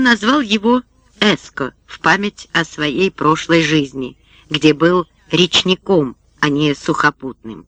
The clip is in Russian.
он назвал его Эско в память о своей прошлой жизни, где был речником, а не сухопутным.